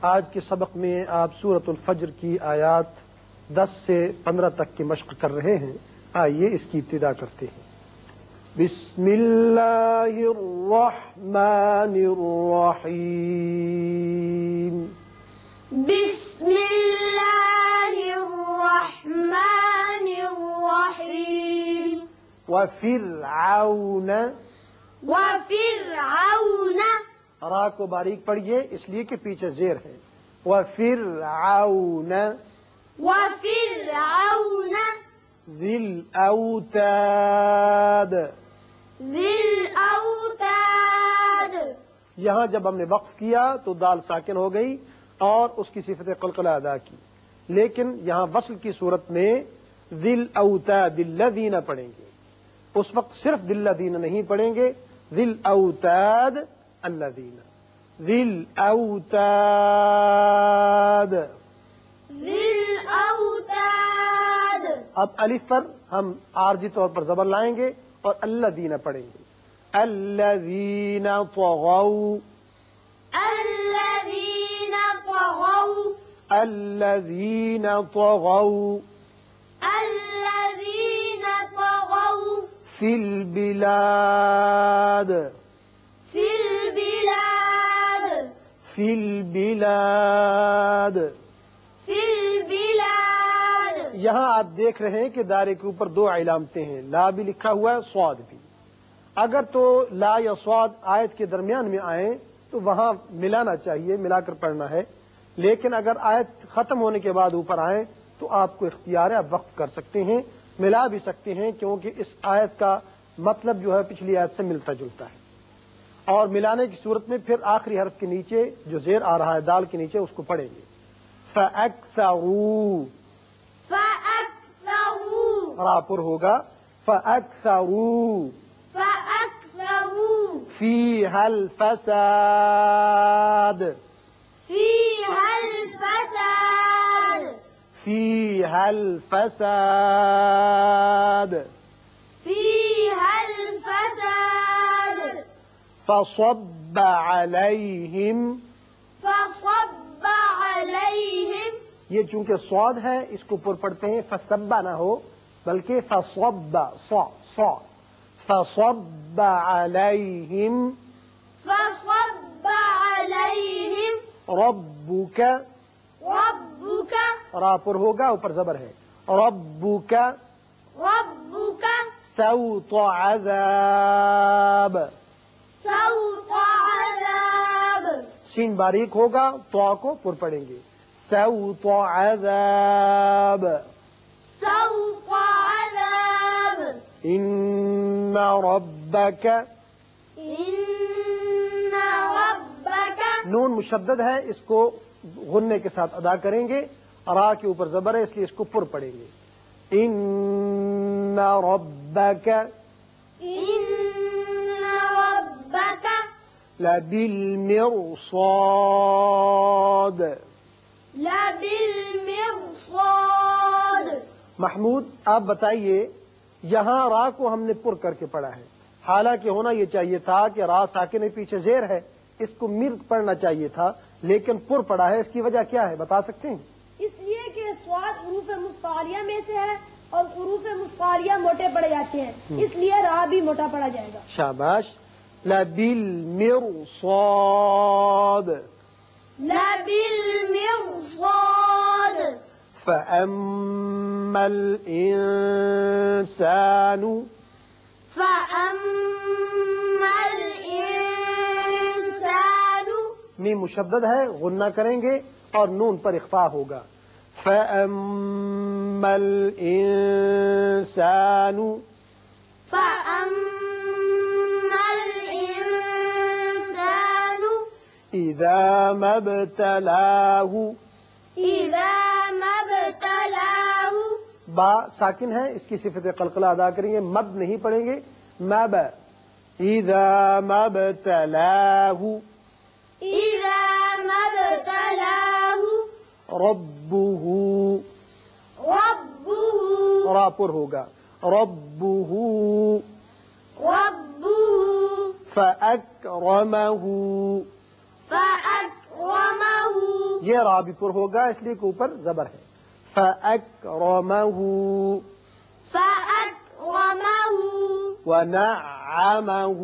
آج کے سبق میں آپ سورت الفجر کی آیات دس سے پندرہ تک کی مشق کر رہے ہیں۔ آئیے اس کی ابتدا کرتے ہیں۔ بسم اللہ الرحمن الرحیم۔ بسم اللہ الرحمن الرحیم۔ وفرعون۔ وفرعون۔ را کو باریک پڑھیے اس لیے کہ پیچھے زیر ہے۔ وفرعون وفرعون ذی الاوتاد ذی الاوتاد یہاں جب ہم نے وقف کیا تو دال ساکن ہو گئی اور اس کی صفت قلقلہ ادا کی۔ لیکن یہاں وصل کی صورت میں دل اوتاد الذین پڑھیں گے۔ اس وقت صرف دل دین نہیں پڑھیں گے دل اوتاد الذین دل اوتاد ذی الاوتاد اب الف پر ہم عارضی طور پر زبر لائیں گے اور اللہ دینا پڑھیں گے. الذین طغوا. الذین طغوا. الذین طغوا. الذین طغوا. فی البلاد. فی البلاد. فی البلاد. یہاں آپ دیکھ رہے ہیں کہ دائرے کے اوپر دو علامتیں ہیں. لا بھی لکھا ہوا ہے سواد بھی. اگر تو لا یا سواد آیت کے درمیان میں آئیں تو وہاں ملانا چاہیے ملا کر پڑھنا ہے. لیکن اگر آیت ختم ہونے کے بعد اوپر آئیں تو آپ کو اختیار ہے آپ وقف کر سکتے ہیں ملا بھی سکتے ہیں کیونکہ اس آیت کا مطلب جو ہے پچھلی آیت سے ملتا جلتا ہے. اور ملانے کی صورت میں پھر آخری حرف کے نیچے جو زیر آ رہا ہے دال کے نیچے اس کو پڑھیں گے۔ فَأَكْثَرُوا۔ فَأَكْثَرُوا۔ راپر ہوگا۔ فَأَكْثَرُوا۔ فَأَكْثَرُوا۔ فِيهَا الْفَسَادِ۔ فِيهَا الْفَسَادِ۔ فِيهَا الْفَسَادِ فِيهَا الْفَسَادِ فَصَبَّ عَلَيْهِمْ. فَصَبَّ عَلَيْهِمْ. یہ چونکہ سواد ہے اس کو پر پڑھتے ہیں فصبا نہ ہو بلکہ فصب صا صا فصب علیہم فَصَبَّ عَلَيْهِمْ. ربک رَبُّكَ. را پر ہوگا اوپر زبر ہے. ربک رَبُّكَ. سوط عذاب. سین باریک ہوگا تو کو پر پڑیں گے۔ سوط عذاب۔ سَوْطَ عَذَابٍ۔ ان ربک إِنَّ رَبَّكَ نون مشدد ہے اس کو غنے کے ساتھ ادا کریں گے۔ را کے اوپر زبر ہے اس لیے اس کو پر پڑیں گے۔ ان ربک رَبَّكَ لبالمرصاد لَبِالْمِرْصَادِ محمود آپ بتائیے یہاں را کو ہم نے پر کر کے پڑھا ہے۔ حالانکہ ہونا یہ چاہیے تھا کہ را ساکن پیچھے زیر ہے اس کو مرد پڑھنا چاہیے تھا لیکن پر پڑا ہے اس کی وجہ کیا ہے؟ بتا سکتے ہیں؟ اس لیے کہ سواد عروف مستعلیہ میں سے ہے اور عروف مستعلیہ موٹے پڑے جاتے ہیں۔ اس لیے راہ بھی موٹا پڑا جائے گا۔ شاباش لبالمرصاد. لَبِالْمِرْصَادِ. فأما الإنسان فَأَمَّا الْإِنسَانُ. میم مشدد ہے غنہ کریں گے اور نون پر اخفا ہوگا. فأما الإنسان إذا ما ابتلاه. إِذَا مَا ابْتَلَاهُ. با ساکن ہے اس کی صفت قلقلہ ادا کریں گے مد نہیں پڑھیں گے۔ مب إذا ما ابتلاه. إِذَا مَا ابْتَلَاهُ. ربه. رَبُّهُ. را پر ہوگا۔ ربه. رَبُّهُ. فَأَكْرَمَهُ. یہ رابی پر ہوگا اس لیے کہ اوپر زبر ہے۔ فَأَكْرَمَهُ. فأكرمه. وَنَعَّمَهُ.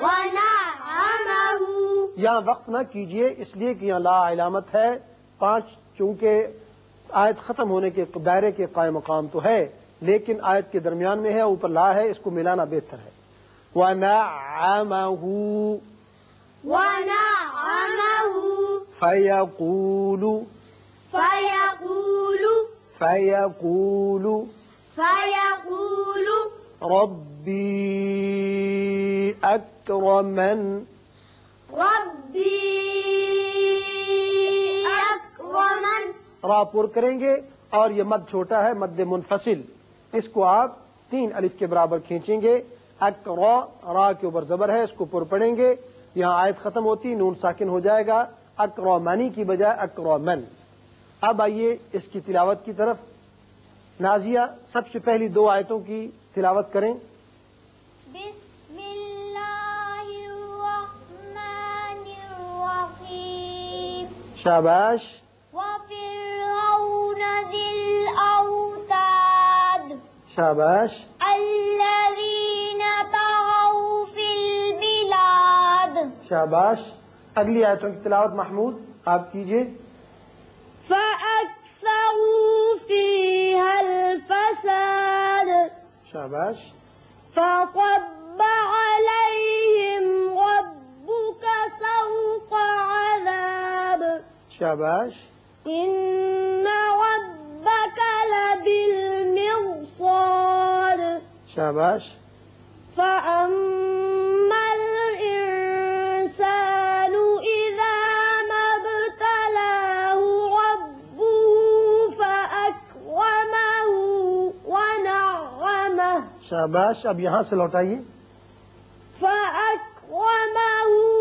ونعمه. یہاں وقت نہ کیجیے اس لیے کہ یہاں لا علامت ہے۔ پانچ چونکہ آیت ختم ہونے کے دائرے کے قائم مقام تو ہے لیکن آیت کے درمیان میں ہے اوپر لا ہے اس کو ملانا بہتر ہے۔ وَنَعَّمَهُ. ونعمه فَيَقُولُ فيقول فَيَقُولُ فيقول ربي أكرمن ربي أكرمن را پر کریں گے اور یہ مد چھوٹا ہے مد منفصل۔ اس کو آپ تین الف کے برابر کھینچیں گے۔ اک را را کے اوپر زبر ہے اس کو پر پڑیں گے۔ یہاں آیت ختم ہوتی نون ساکن ہو جائے گا اکرو منی کی بجائے اکرو من۔ اب آئیے اس کی تلاوت کی طرف۔ نازیہ سب سے پہلی دو آیتوں کی تلاوت کریں۔ بسم الرحمن الرحيم شاباش۔ وفرعون ذي الأوتاد شاباش۔ شاباش اگلی آیتوں کی تلاوت محمود آپ الفساد شاباش فصب عليهم ربك سوط عذاب شاباش إن ربك لبالمرصاد شاباش فأما شاباش اب یہاں سے لوٹائیے۔ فأكرمه